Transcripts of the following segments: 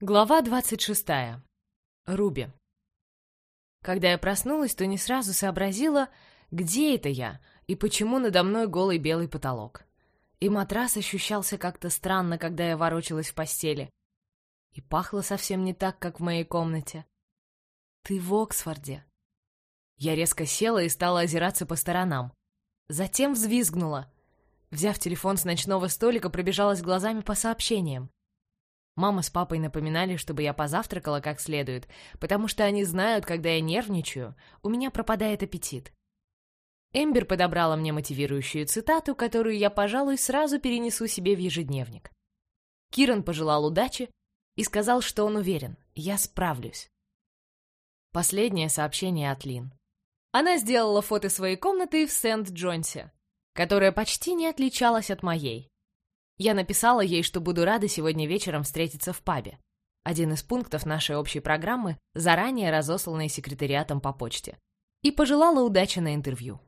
Глава 26. Руби. Когда я проснулась, то не сразу сообразила, где это я и почему надо мной голый белый потолок. И матрас ощущался как-то странно, когда я ворочалась в постели. И пахло совсем не так, как в моей комнате. «Ты в Оксфорде». Я резко села и стала озираться по сторонам. Затем взвизгнула. Взяв телефон с ночного столика, пробежалась глазами по сообщениям. Мама с папой напоминали, чтобы я позавтракала как следует, потому что они знают, когда я нервничаю, у меня пропадает аппетит. Эмбер подобрала мне мотивирующую цитату, которую я, пожалуй, сразу перенесу себе в ежедневник. Киран пожелал удачи и сказал, что он уверен, я справлюсь. Последнее сообщение от Лин. Она сделала фото своей комнаты в Сент-Джонсе, которая почти не отличалась от моей. Я написала ей, что буду рада сегодня вечером встретиться в пабе. Один из пунктов нашей общей программы, заранее разосланный секретариатом по почте. И пожелала удачи на интервью.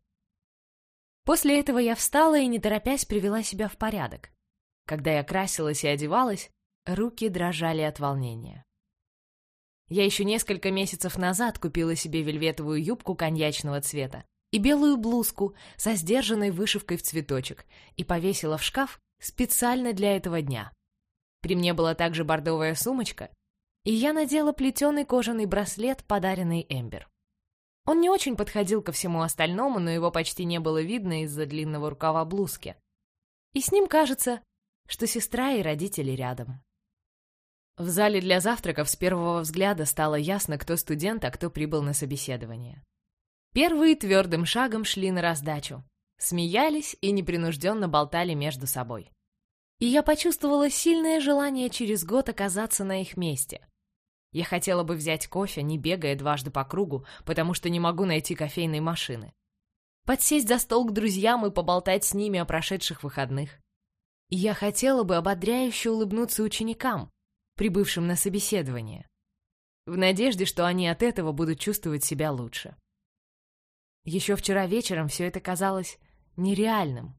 После этого я встала и, не торопясь, привела себя в порядок. Когда я красилась и одевалась, руки дрожали от волнения. Я еще несколько месяцев назад купила себе вельветовую юбку коньячного цвета и белую блузку со сдержанной вышивкой в цветочек и повесила в шкаф специально для этого дня. При мне была также бордовая сумочка, и я надела плетеный кожаный браслет, подаренный Эмбер. Он не очень подходил ко всему остальному, но его почти не было видно из-за длинного рукава блузки. И с ним кажется, что сестра и родители рядом. В зале для завтраков с первого взгляда стало ясно, кто студент, а кто прибыл на собеседование. Первые твердым шагом шли на раздачу, смеялись и непринужденно болтали между собой. И я почувствовала сильное желание через год оказаться на их месте. Я хотела бы взять кофе, не бегая дважды по кругу, потому что не могу найти кофейной машины. Подсесть за стол к друзьям и поболтать с ними о прошедших выходных. И я хотела бы ободряюще улыбнуться ученикам, прибывшим на собеседование, в надежде, что они от этого будут чувствовать себя лучше. Еще вчера вечером все это казалось нереальным.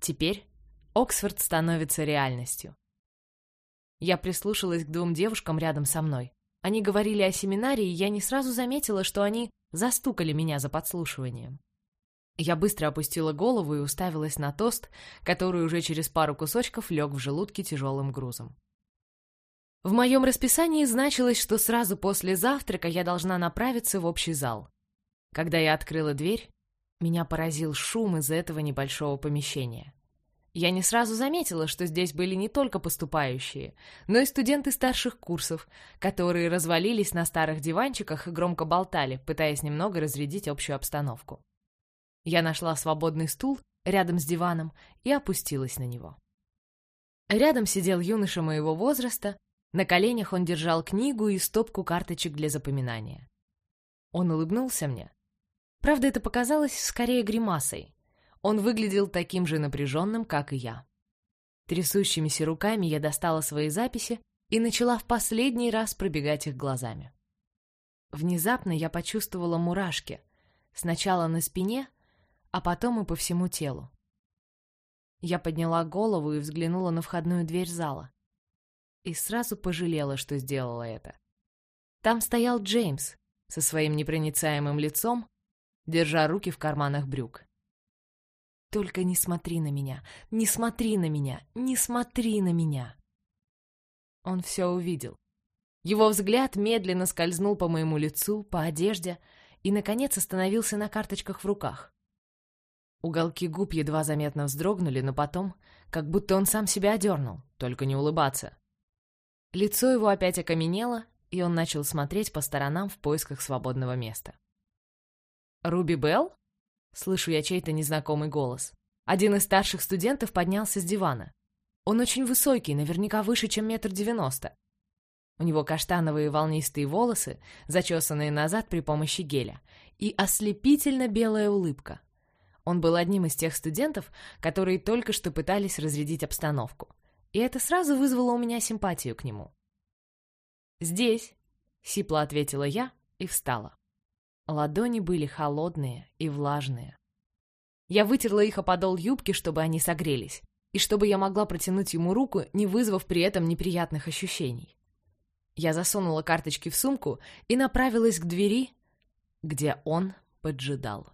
Теперь Оксфорд становится реальностью. Я прислушалась к двум девушкам рядом со мной. Они говорили о семинаре, и я не сразу заметила, что они застукали меня за подслушиванием. Я быстро опустила голову и уставилась на тост, который уже через пару кусочков лег в желудке тяжелым грузом. В моем расписании значилось, что сразу после завтрака я должна направиться в общий зал. Когда я открыла дверь, меня поразил шум из этого небольшого помещения. Я не сразу заметила, что здесь были не только поступающие, но и студенты старших курсов, которые развалились на старых диванчиках и громко болтали, пытаясь немного разрядить общую обстановку. Я нашла свободный стул рядом с диваном и опустилась на него. Рядом сидел юноша моего возраста, на коленях он держал книгу и стопку карточек для запоминания. Он улыбнулся мне, Правда, это показалось скорее гримасой. Он выглядел таким же напряженным, как и я. Трясущимися руками я достала свои записи и начала в последний раз пробегать их глазами. Внезапно я почувствовала мурашки, сначала на спине, а потом и по всему телу. Я подняла голову и взглянула на входную дверь зала. И сразу пожалела, что сделала это. Там стоял Джеймс со своим непроницаемым лицом держа руки в карманах брюк. «Только не смотри на меня, не смотри на меня, не смотри на меня!» Он все увидел. Его взгляд медленно скользнул по моему лицу, по одежде и, наконец, остановился на карточках в руках. Уголки губ едва заметно вздрогнули, но потом, как будто он сам себя одернул, только не улыбаться. Лицо его опять окаменело, и он начал смотреть по сторонам в поисках свободного места. «Руби Белл?» Слышу я чей-то незнакомый голос. Один из старших студентов поднялся с дивана. Он очень высокий, наверняка выше, чем метр девяносто. У него каштановые волнистые волосы, зачесанные назад при помощи геля, и ослепительно белая улыбка. Он был одним из тех студентов, которые только что пытались разрядить обстановку. И это сразу вызвало у меня симпатию к нему. «Здесь», — сипло ответила я и встала. Ладони были холодные и влажные. Я вытерла их о подол юбки, чтобы они согрелись, и чтобы я могла протянуть ему руку, не вызвав при этом неприятных ощущений. Я засунула карточки в сумку и направилась к двери, где он поджидал.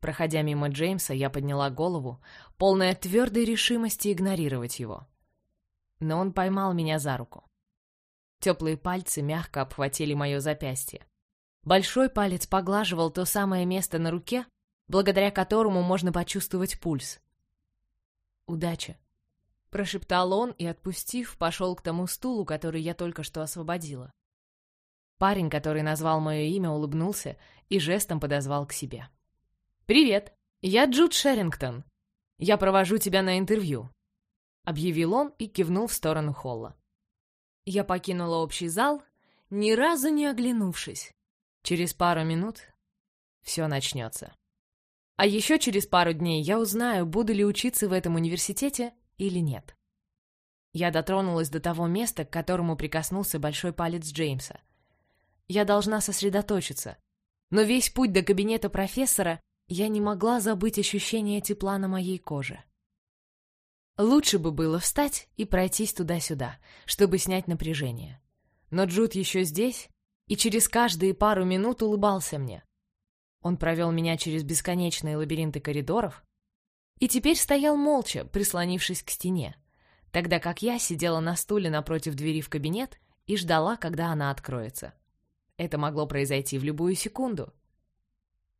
Проходя мимо Джеймса, я подняла голову, полная твердой решимости игнорировать его. Но он поймал меня за руку. Теплые пальцы мягко обхватили мое запястье. Большой палец поглаживал то самое место на руке, благодаря которому можно почувствовать пульс. «Удачи!» — прошептал он и, отпустив, пошел к тому стулу, который я только что освободила. Парень, который назвал мое имя, улыбнулся и жестом подозвал к себе. «Привет! Я Джуд Шерингтон. Я провожу тебя на интервью», — объявил он и кивнул в сторону холла. Я покинула общий зал, ни разу не оглянувшись. Через пару минут все начнется. А еще через пару дней я узнаю, буду ли учиться в этом университете или нет. Я дотронулась до того места, к которому прикоснулся большой палец Джеймса. Я должна сосредоточиться. Но весь путь до кабинета профессора я не могла забыть ощущение тепла на моей коже. Лучше бы было встать и пройтись туда-сюда, чтобы снять напряжение. Но Джуд еще здесь, и через каждые пару минут улыбался мне. Он провел меня через бесконечные лабиринты коридоров и теперь стоял молча, прислонившись к стене, тогда как я сидела на стуле напротив двери в кабинет и ждала, когда она откроется. Это могло произойти в любую секунду.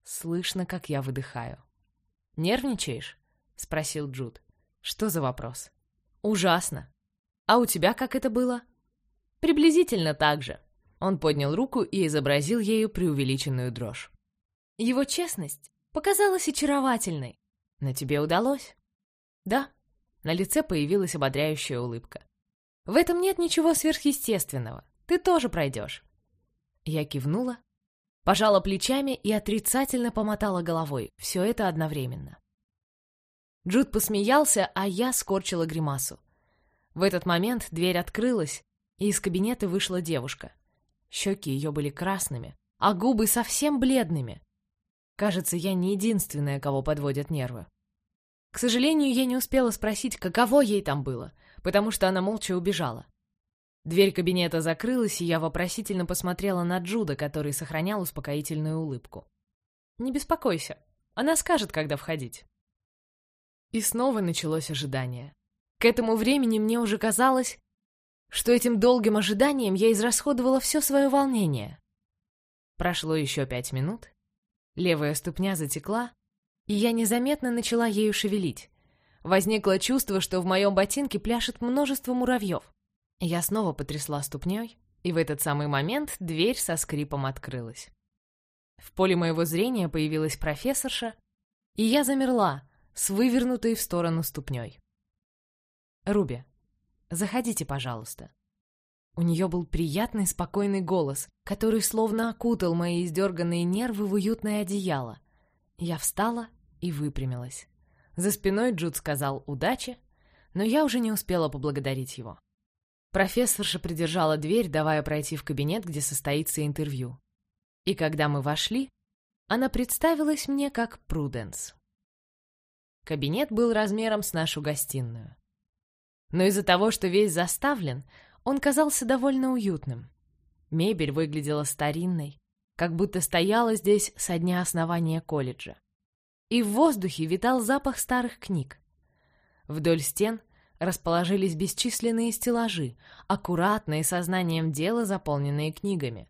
Слышно, как я выдыхаю. «Нервничаешь?» — спросил Джуд. «Что за вопрос?» «Ужасно. А у тебя как это было?» «Приблизительно так же». Он поднял руку и изобразил ею преувеличенную дрожь. Его честность показалась очаровательной. Но тебе удалось? Да. На лице появилась ободряющая улыбка. В этом нет ничего сверхъестественного. Ты тоже пройдешь. Я кивнула, пожала плечами и отрицательно помотала головой. Все это одновременно. Джуд посмеялся, а я скорчила гримасу. В этот момент дверь открылась, и из кабинета вышла девушка. Щеки ее были красными, а губы совсем бледными. Кажется, я не единственная, кого подводят нервы. К сожалению, я не успела спросить, каково ей там было, потому что она молча убежала. Дверь кабинета закрылась, и я вопросительно посмотрела на Джуда, который сохранял успокоительную улыбку. «Не беспокойся, она скажет, когда входить». И снова началось ожидание. К этому времени мне уже казалось, что этим долгим ожиданием я израсходовала все свое волнение. Прошло еще пять минут, Левая ступня затекла, и я незаметно начала ею шевелить. Возникло чувство, что в моем ботинке пляшет множество муравьев. Я снова потрясла ступней, и в этот самый момент дверь со скрипом открылась. В поле моего зрения появилась профессорша, и я замерла с вывернутой в сторону ступней. «Руби, заходите, пожалуйста». У нее был приятный, спокойный голос, который словно окутал мои издерганные нервы в уютное одеяло. Я встала и выпрямилась. За спиной Джуд сказал «удачи», но я уже не успела поблагодарить его. Профессорша придержала дверь, давая пройти в кабинет, где состоится интервью. И когда мы вошли, она представилась мне как Пруденс. Кабинет был размером с нашу гостиную. Но из-за того, что весь заставлен, он казался довольно уютным. Мебель выглядела старинной, как будто стояла здесь со дня основания колледжа. И в воздухе витал запах старых книг. Вдоль стен расположились бесчисленные стеллажи, аккуратные сознанием дела, заполненные книгами.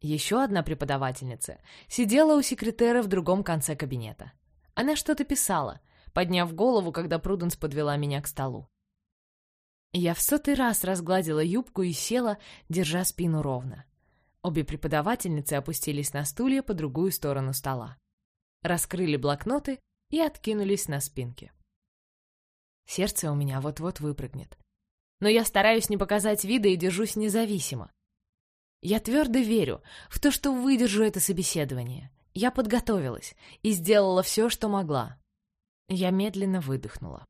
Еще одна преподавательница сидела у секретера в другом конце кабинета. Она что-то писала, подняв голову, когда Пруденс подвела меня к столу. Я в сотый раз разгладила юбку и села, держа спину ровно. Обе преподавательницы опустились на стулья по другую сторону стола. Раскрыли блокноты и откинулись на спинки. Сердце у меня вот-вот выпрыгнет. Но я стараюсь не показать вида и держусь независимо. Я твердо верю в то, что выдержу это собеседование. Я подготовилась и сделала все, что могла. Я медленно выдохнула.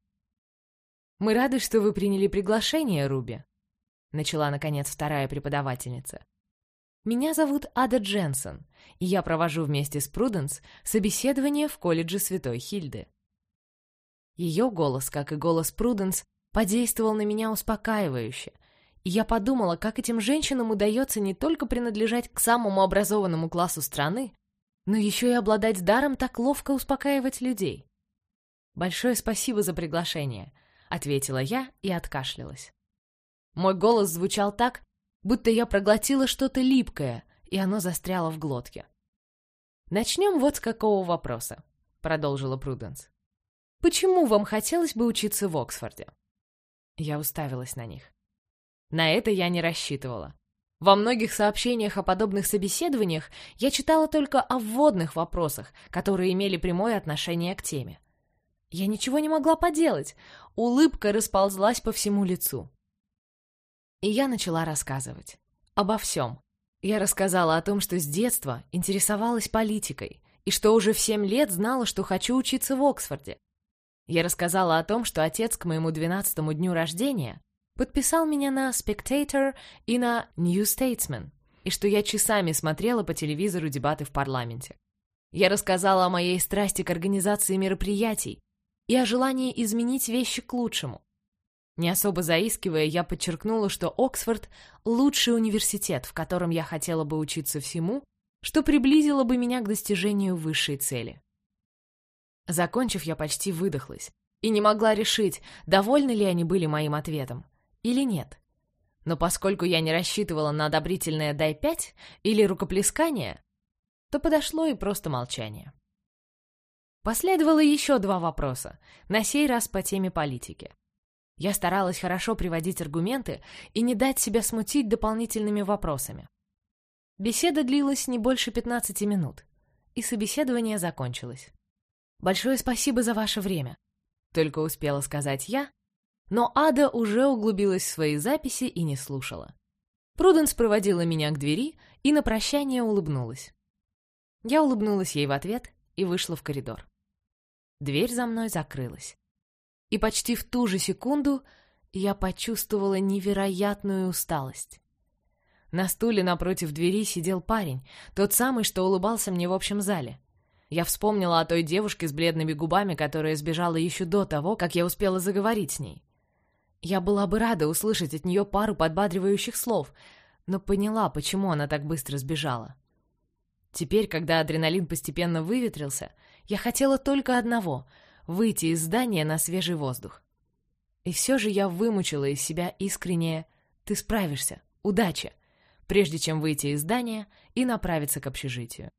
«Мы рады, что вы приняли приглашение, Руби», — начала, наконец, вторая преподавательница. «Меня зовут Ада Дженсон, и я провожу вместе с Пруденс собеседование в колледже Святой Хильды». Ее голос, как и голос Пруденс, подействовал на меня успокаивающе, И я подумала, как этим женщинам удается не только принадлежать к самому образованному классу страны, но еще и обладать даром так ловко успокаивать людей. «Большое спасибо за приглашение», — ответила я и откашлялась. Мой голос звучал так, будто я проглотила что-то липкое, и оно застряло в глотке. «Начнем вот с какого вопроса», — продолжила Пруденс. «Почему вам хотелось бы учиться в Оксфорде?» Я уставилась на них. На это я не рассчитывала. Во многих сообщениях о подобных собеседованиях я читала только о вводных вопросах, которые имели прямое отношение к теме. Я ничего не могла поделать, улыбка расползлась по всему лицу. И я начала рассказывать. Обо всем. Я рассказала о том, что с детства интересовалась политикой, и что уже в семь лет знала, что хочу учиться в Оксфорде. Я рассказала о том, что отец к моему двенадцатому дню рождения подписал меня на Spectator и на New Statesman, и что я часами смотрела по телевизору дебаты в парламенте. Я рассказала о моей страсти к организации мероприятий и о желании изменить вещи к лучшему. Не особо заискивая, я подчеркнула, что Оксфорд — лучший университет, в котором я хотела бы учиться всему, что приблизило бы меня к достижению высшей цели. Закончив, я почти выдохлась и не могла решить, довольны ли они были моим ответом или нет. Но поскольку я не рассчитывала на одобрительное «дай пять» или рукоплескание, то подошло и просто молчание. Последовало еще два вопроса, на сей раз по теме политики. Я старалась хорошо приводить аргументы и не дать себя смутить дополнительными вопросами. Беседа длилась не больше 15 минут, и собеседование закончилось. «Большое спасибо за ваше время», — только успела сказать я, но Ада уже углубилась в свои записи и не слушала. Пруденс проводила меня к двери и на прощание улыбнулась. Я улыбнулась ей в ответ и вышла в коридор. Дверь за мной закрылась. И почти в ту же секунду я почувствовала невероятную усталость. На стуле напротив двери сидел парень, тот самый, что улыбался мне в общем зале. Я вспомнила о той девушке с бледными губами, которая сбежала еще до того, как я успела заговорить с ней. Я была бы рада услышать от нее пару подбадривающих слов, но поняла, почему она так быстро сбежала. Теперь, когда адреналин постепенно выветрился, я хотела только одного — выйти из здания на свежий воздух. И все же я вымучила из себя искреннее «ты справишься, удача», прежде чем выйти из здания и направиться к общежитию.